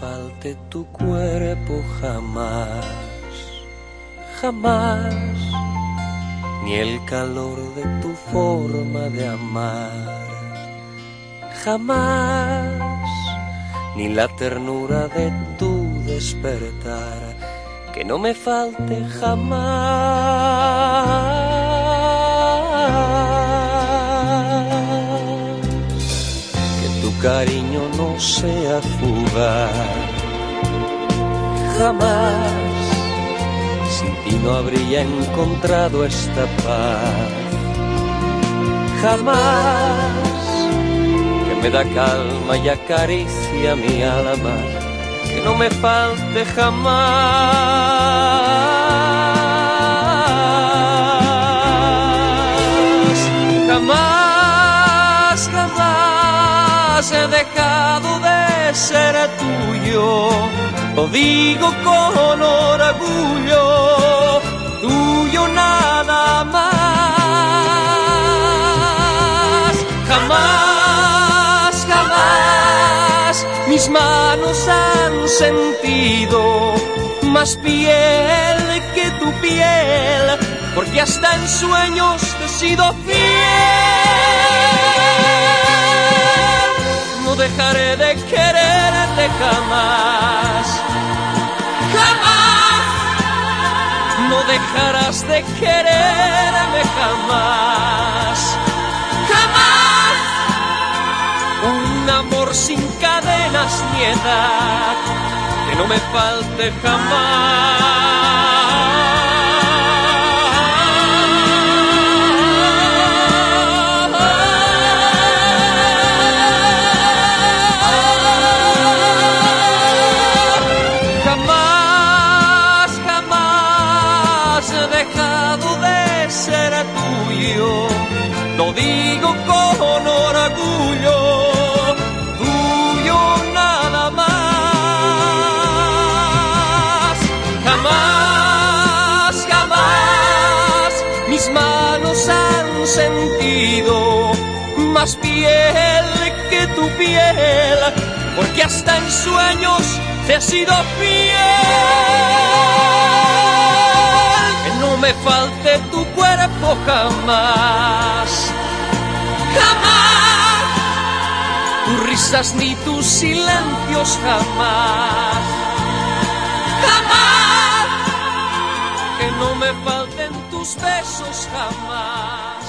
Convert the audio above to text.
falte tu cuerpo jamás, jamás, ni el calor de tu forma de amar, jamás, ni la ternura de tu despertar, que no me falte jamás, cariño no sea fugaz, jamás, sin ti no habría encontrado esta paz, jamás, que me da calma y acaricia mi alma, que no me falte jamás, he dejado de ser tuyo, lo digo con orgullo, tuyo nada más, jamás, jamás mis manos han sentido más piel que tu piel, porque hasta en sueños te he sido fiel. De quererte jamás, jamás. No dejarás de quererme jamás, jamás. Un amor sin cadenas ni edad, que no me falte jamás. Lo digo con orgullo, tuyo nada más. Jamás, jamás mis manos han sentido más piel que tu piel, porque hasta en sueños te he sido fiel. Falte tu cuerpo jamás, jamás. Tus risas ni tus silencios jamás, jamás. Que no me falten tus besos jamás,